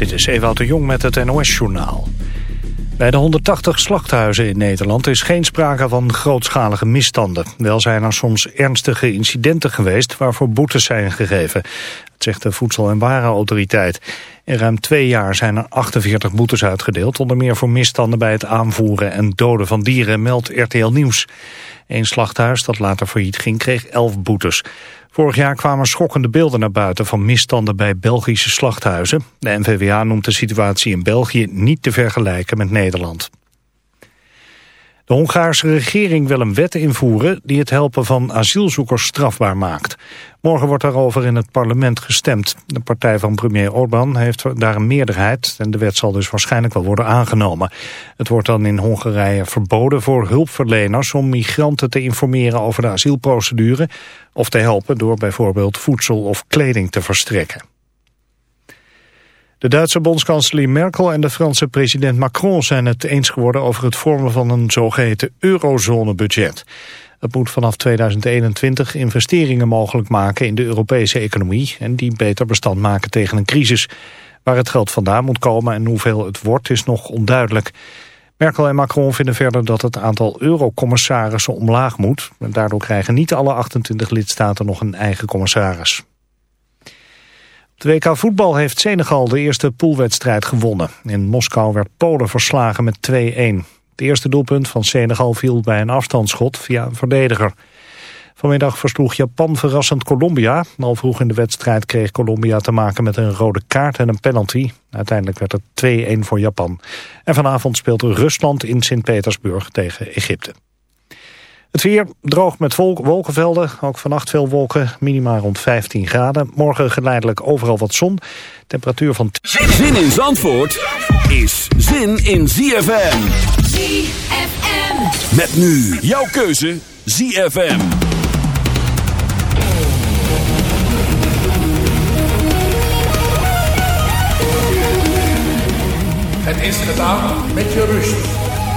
Dit is Ewout de Jong met het NOS-journaal. Bij de 180 slachthuizen in Nederland is geen sprake van grootschalige misstanden. Wel zijn er soms ernstige incidenten geweest waarvoor boetes zijn gegeven. Dat zegt de Voedsel- en Warenautoriteit. In ruim twee jaar zijn er 48 boetes uitgedeeld... onder meer voor misstanden bij het aanvoeren en doden van dieren, meldt RTL Nieuws. Een slachthuis dat later failliet ging kreeg 11 boetes. Vorig jaar kwamen schokkende beelden naar buiten van misstanden bij Belgische slachthuizen. De NVWA noemt de situatie in België niet te vergelijken met Nederland. De Hongaarse regering wil een wet invoeren die het helpen van asielzoekers strafbaar maakt. Morgen wordt daarover in het parlement gestemd. De partij van premier Orbán heeft daar een meerderheid en de wet zal dus waarschijnlijk wel worden aangenomen. Het wordt dan in Hongarije verboden voor hulpverleners om migranten te informeren over de asielprocedure of te helpen door bijvoorbeeld voedsel of kleding te verstrekken. De Duitse bondskanselier Merkel en de Franse president Macron zijn het eens geworden over het vormen van een zogeheten eurozonebudget. Het moet vanaf 2021 investeringen mogelijk maken in de Europese economie en die beter bestand maken tegen een crisis. Waar het geld vandaan moet komen en hoeveel het wordt is nog onduidelijk. Merkel en Macron vinden verder dat het aantal eurocommissarissen omlaag moet. Daardoor krijgen niet alle 28 lidstaten nog een eigen commissaris. De WK voetbal heeft Senegal de eerste poolwedstrijd gewonnen. In Moskou werd Polen verslagen met 2-1. Het eerste doelpunt van Senegal viel bij een afstandsschot via een verdediger. Vanmiddag versloeg Japan verrassend Colombia. Al vroeg in de wedstrijd kreeg Colombia te maken met een rode kaart en een penalty. Uiteindelijk werd het 2-1 voor Japan. En vanavond speelt Rusland in Sint-Petersburg tegen Egypte. Het weer droog met wolkenvelden. Ook vannacht veel wolken, minima rond 15 graden. Morgen geleidelijk overal wat zon. Temperatuur van... Zin in Zandvoort is zin in ZFM. ZFM. Met nu jouw keuze ZFM. Het is gedaan met je rust.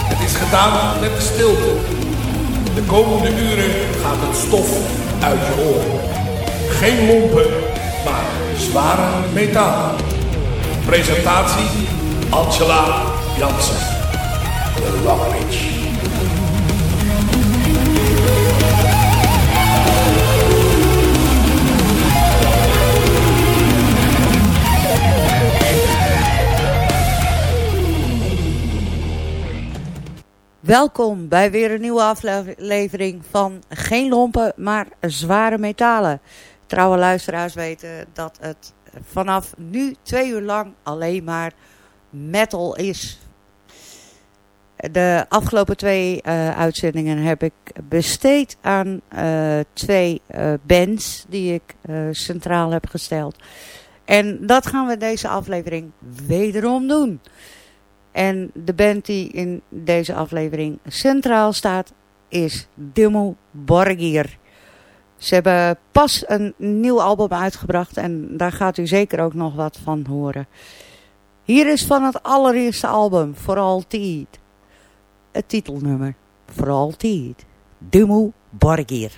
Het is gedaan met stilte. De komende uren gaat het stof uit je oren. Geen lompen, maar zware metaal. Presentatie Angela Jansen. De Rock Welkom bij weer een nieuwe aflevering van Geen Lompen, maar Zware Metalen. Trouwe luisteraars weten dat het vanaf nu twee uur lang alleen maar metal is. De afgelopen twee uh, uitzendingen heb ik besteed aan uh, twee uh, bands die ik centraal heb gesteld. En dat gaan we deze aflevering wederom doen. En de band die in deze aflevering centraal staat is Dimmu Borgir. Ze hebben pas een nieuw album uitgebracht en daar gaat u zeker ook nog wat van horen. Hier is van het allereerste album, For Altijd, het titelnummer, For Altijd, Dimmu Borgir.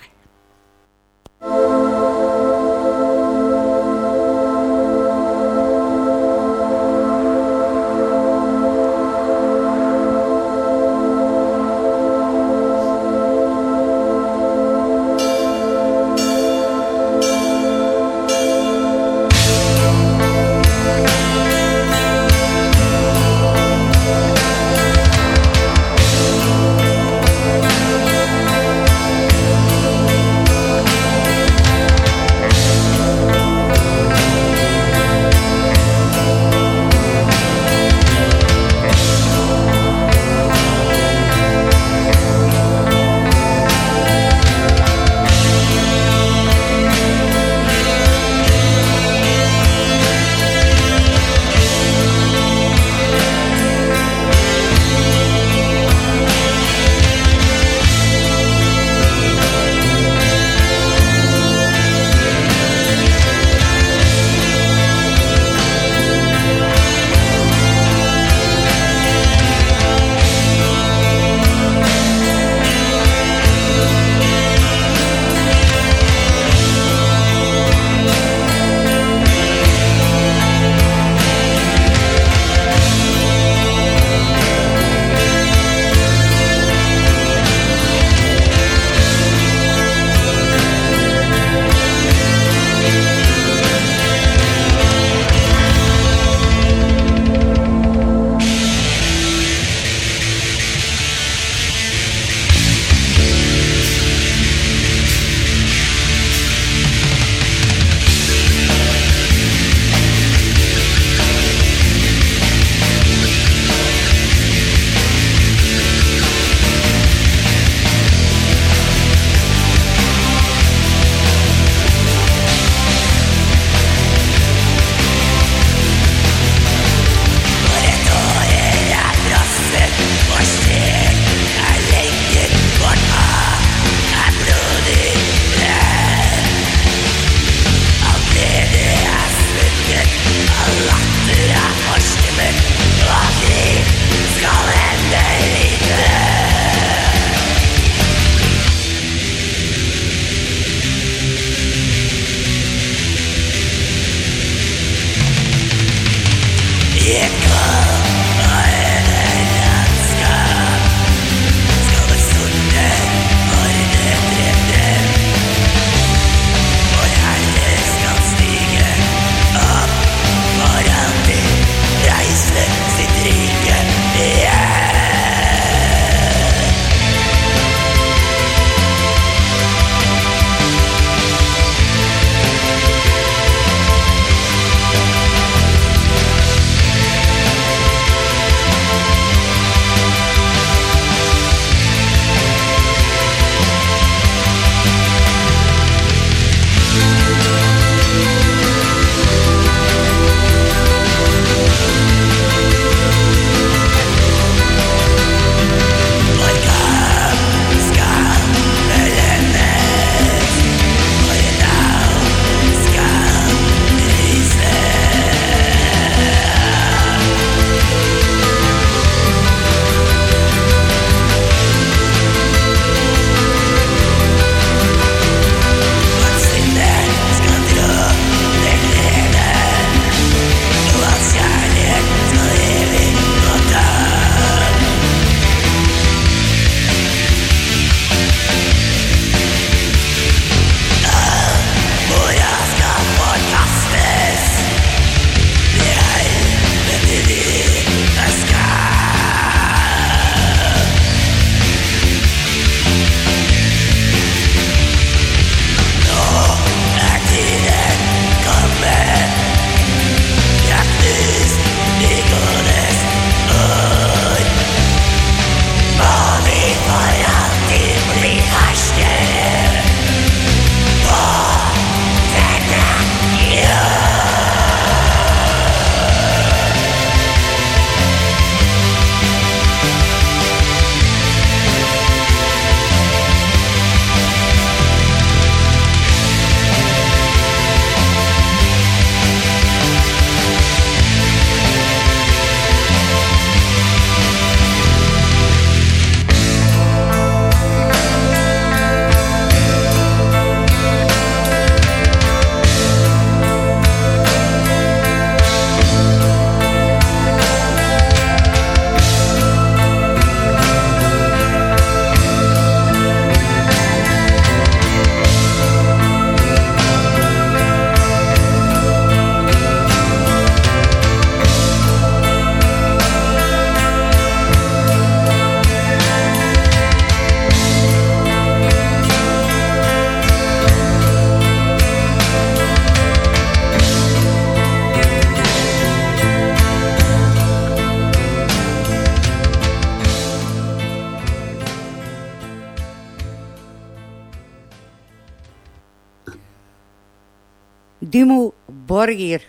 Dimmu Borgir.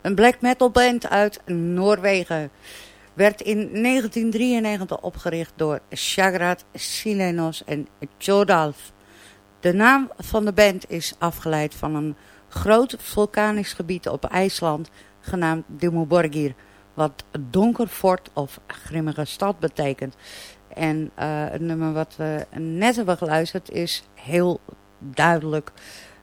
Een black metal band uit Noorwegen. Werd in 1993 opgericht door Shagrat Silenos en Jodalf. De naam van de band is afgeleid van een groot vulkanisch gebied op IJsland genaamd Dimmu wat donker fort of grimmige stad betekent. En uh, het nummer wat we net hebben geluisterd is heel duidelijk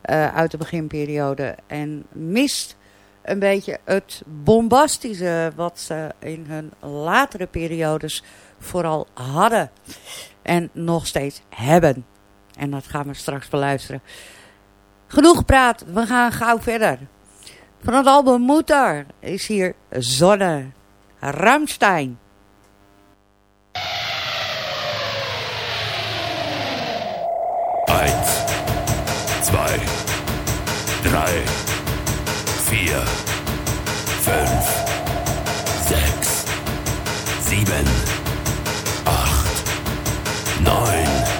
uh, uit de beginperiode. En mist een beetje het bombastische wat ze in hun latere periodes vooral hadden. En nog steeds hebben. En dat gaan we straks beluisteren. Genoeg praat, we gaan gauw verder. Van het album Moeder is hier Zonne. Ramstein. 1, 2, drei, vier, fünf, sechs, sieben, acht, neun.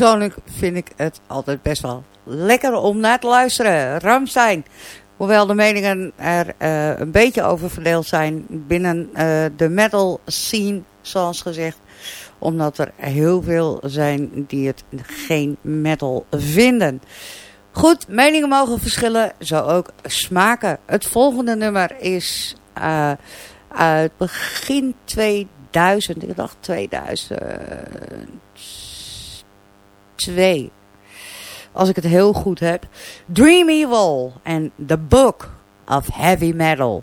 Persoonlijk vind ik het altijd best wel lekker om naar te luisteren. Ramstein. Hoewel de meningen er uh, een beetje over verdeeld zijn binnen uh, de metal scene, zoals gezegd. Omdat er heel veel zijn die het geen metal vinden. Goed, meningen mogen verschillen, zo ook smaken. Het volgende nummer is uh, uit begin 2000, ik dacht 2002 als ik het heel goed heb. Dream Evil en The Book of Heavy Metal.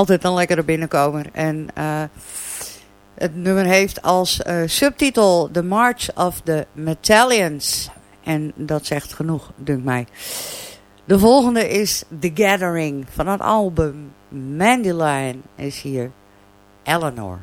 Altijd een lekkere binnenkomer. En uh, het nummer heeft als uh, subtitel The March of the Metallions. En dat zegt genoeg, dunkt mij. De volgende is The Gathering van het album Mandelion is hier Eleanor.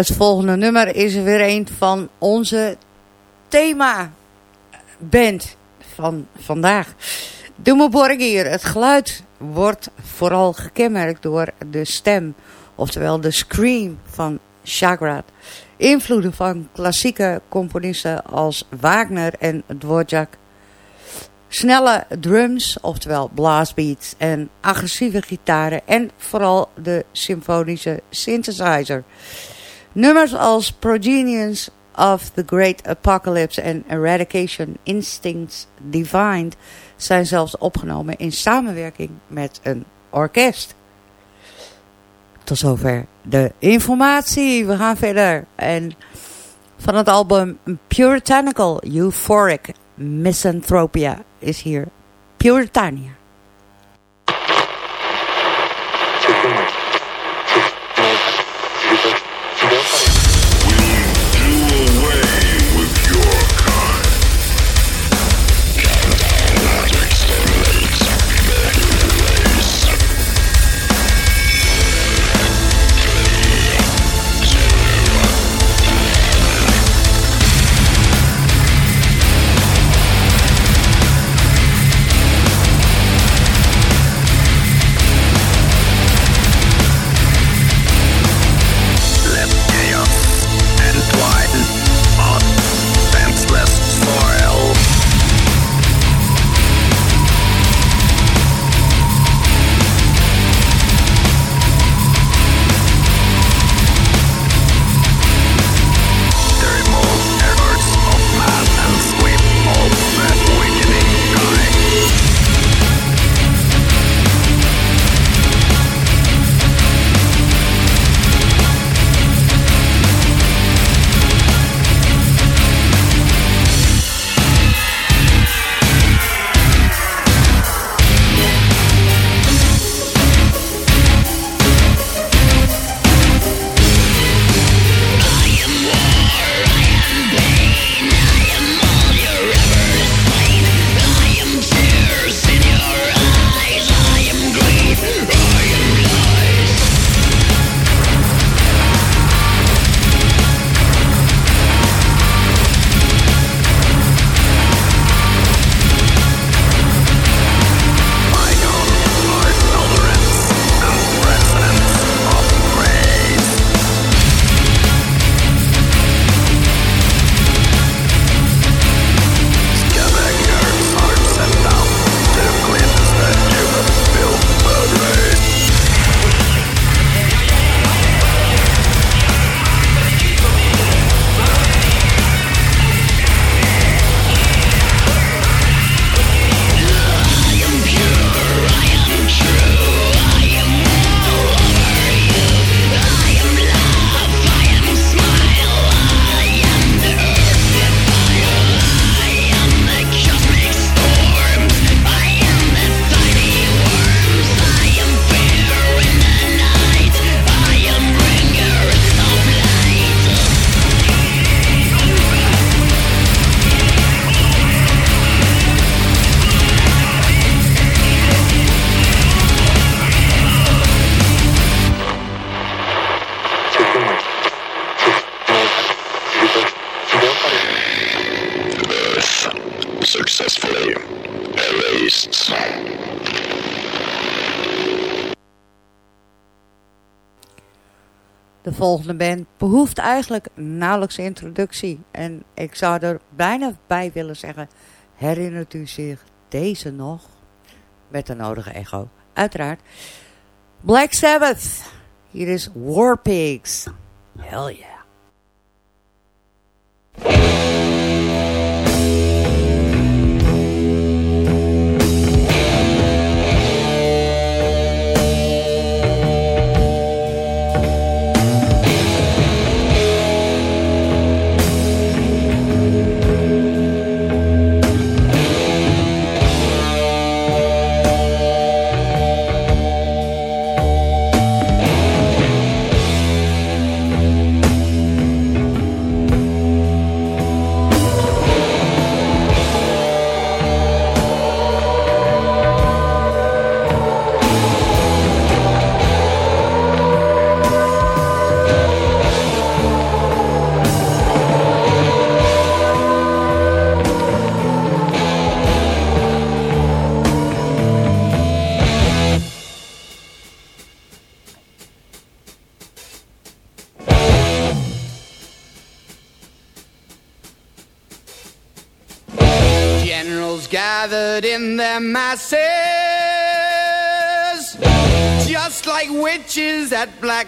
Het volgende nummer is weer een van onze thema-band van vandaag. De hier. Het geluid wordt vooral gekenmerkt door de stem, oftewel de scream van Chagrat. Invloeden van klassieke componisten als Wagner en Dvorak. Snelle drums, oftewel blastbeats en agressieve gitaren en vooral de symfonische synthesizer. Nummers als Progenians of the Great Apocalypse en Eradication Instincts Divined zijn zelfs opgenomen in samenwerking met een orkest. Tot zover de informatie. We gaan verder. En van het album Puritanical Euphoric Misanthropia is hier Puritania. Volgende band behoeft eigenlijk nauwelijks introductie. En ik zou er bijna bij willen zeggen, herinnert u zich deze nog? Met de nodige echo, uiteraard. Black Sabbath, hier is War Pigs. Hell yeah.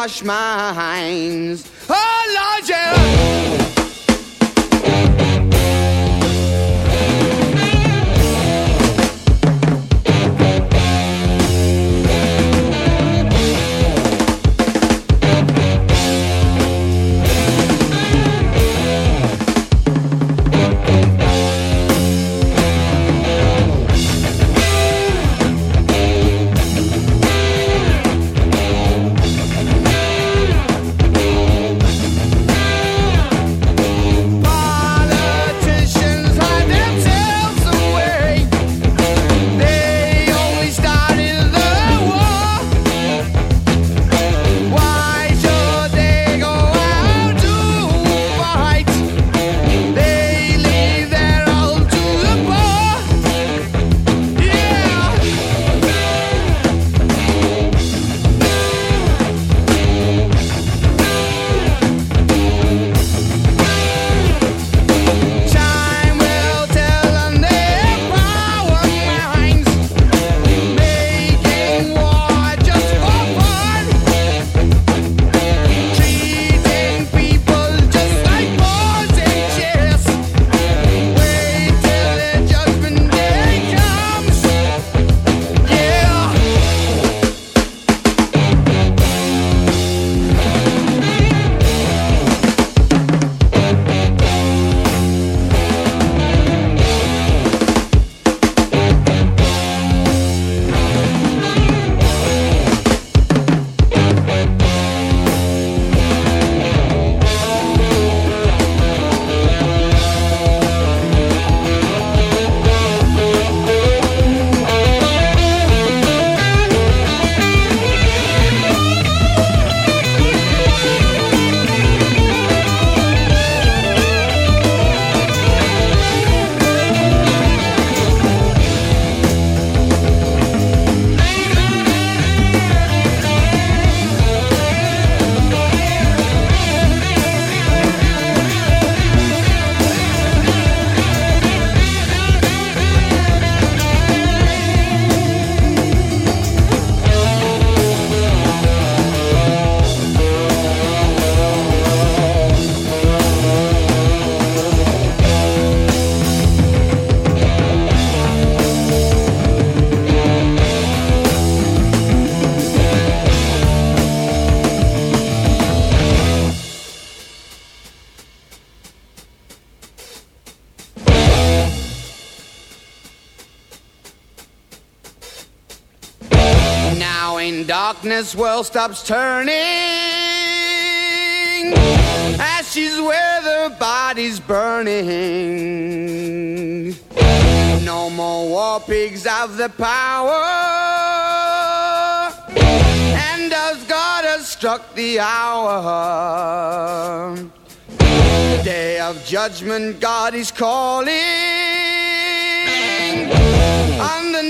wash my hands. Oh, Lord, yeah. Darkness world stops turning. Ashes where the body's burning. No more war pigs have the power. And as God has struck the hour. Day of judgment, God is calling. Underneath the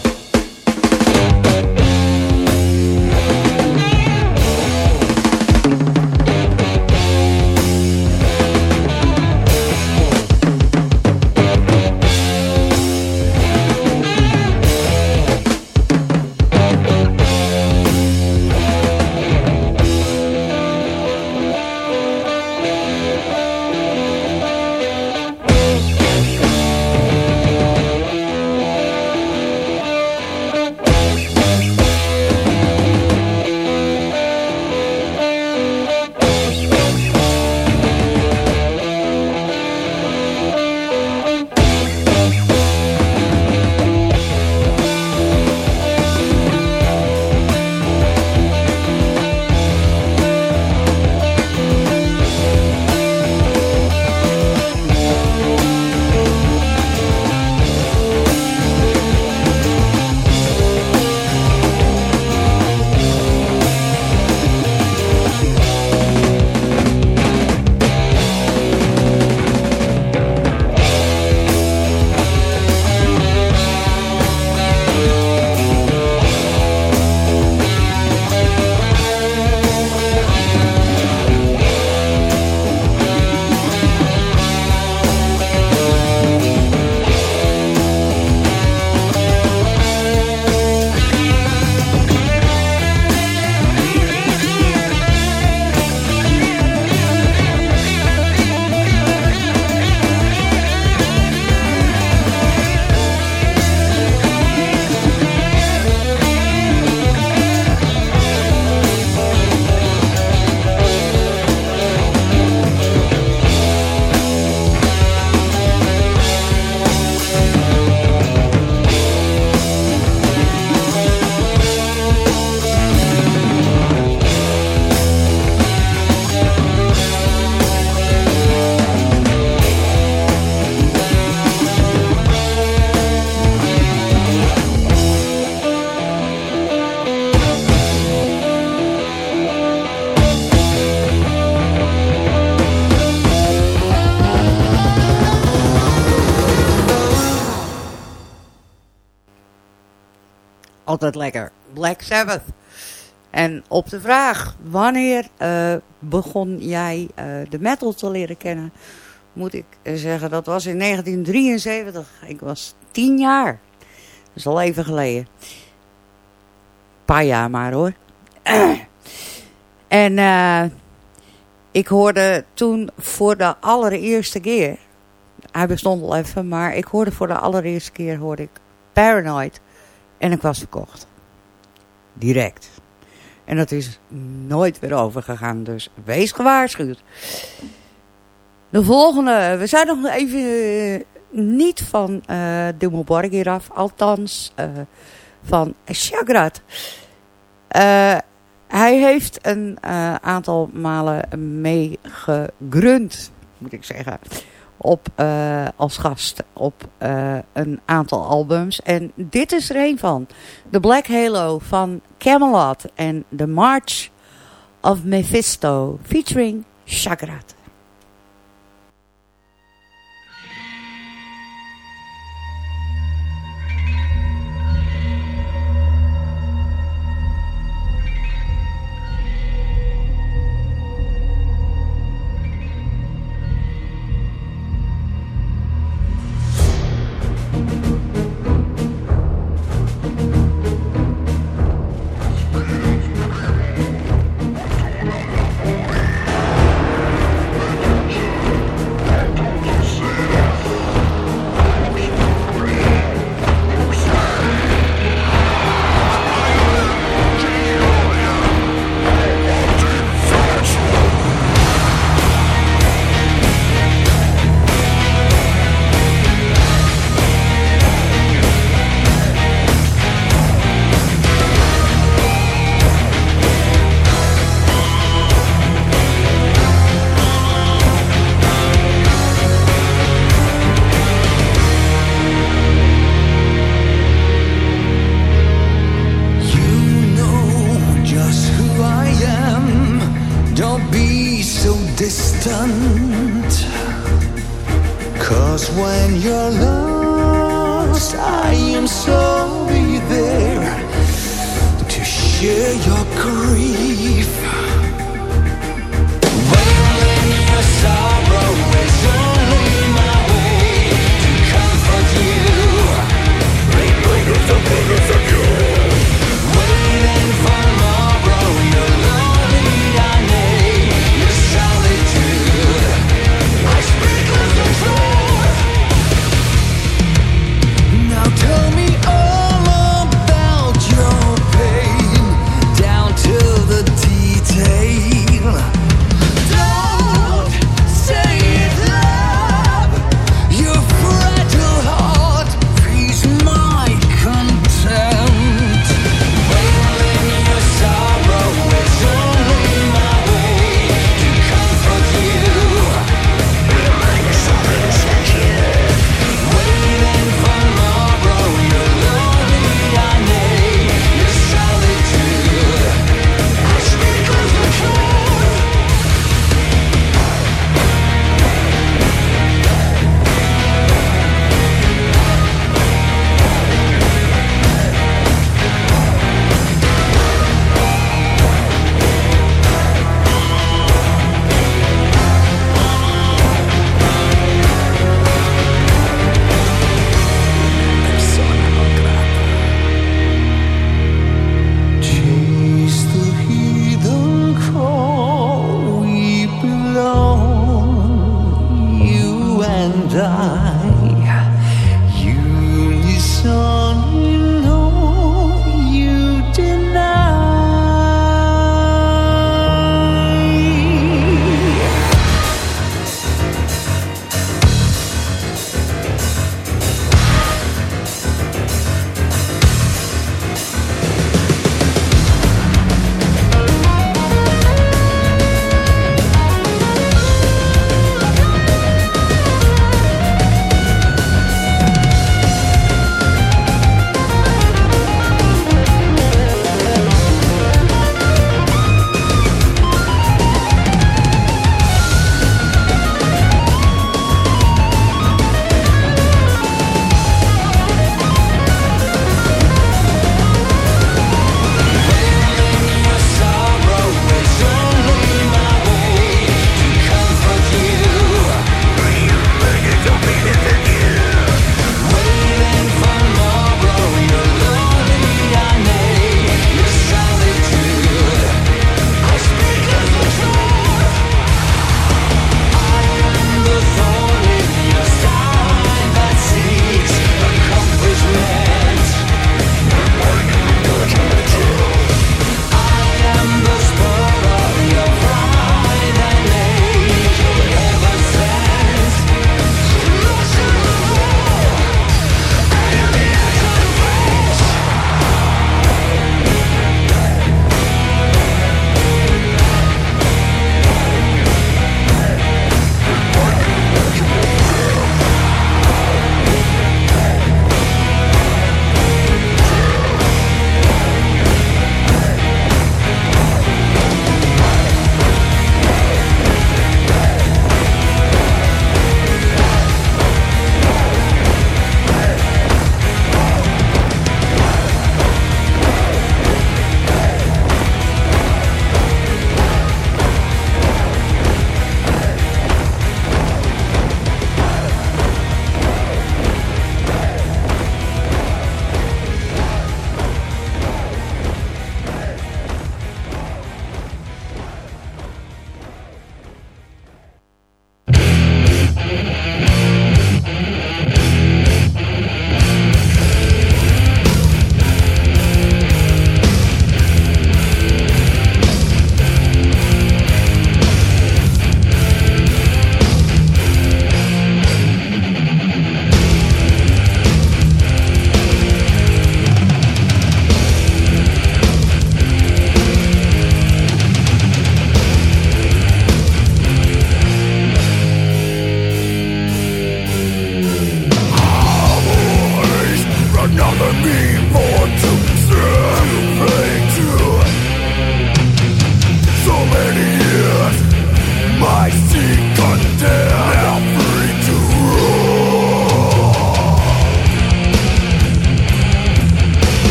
Altijd lekker. Black Sabbath. En op de vraag, wanneer uh, begon jij uh, de metal te leren kennen? Moet ik zeggen, dat was in 1973. Ik was tien jaar. Dat is al even geleden. Paar jaar maar hoor. en ik hoorde toen voor de allereerste keer... Hij bestond al even, maar ik hoorde voor de allereerste keer hoorde ik Paranoid. En ik was verkocht. Direct. En dat is nooit weer overgegaan. Dus wees gewaarschuwd. De volgende. We zijn nog even uh, niet van uh, Dimmelborg hier af. Althans uh, van Chagrat. hij heeft een aantal malen meegegrund. Moet ik zeggen op, uh, als gast op uh, een aantal albums. En dit is er een van. The Black Halo van Camelot en The March of Mephisto featuring Chagrat.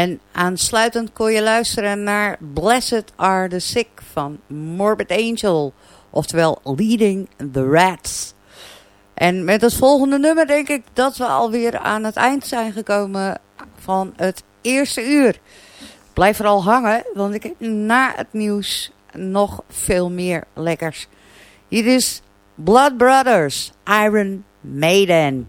En aansluitend kon je luisteren naar Blessed Are the Sick van Morbid Angel. Oftewel Leading the Rats. En met het volgende nummer denk ik dat we alweer aan het eind zijn gekomen van het eerste uur. Blijf vooral hangen, want ik heb na het nieuws nog veel meer lekkers. Hier is Blood Brothers, Iron Maiden.